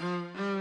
Mm-hmm.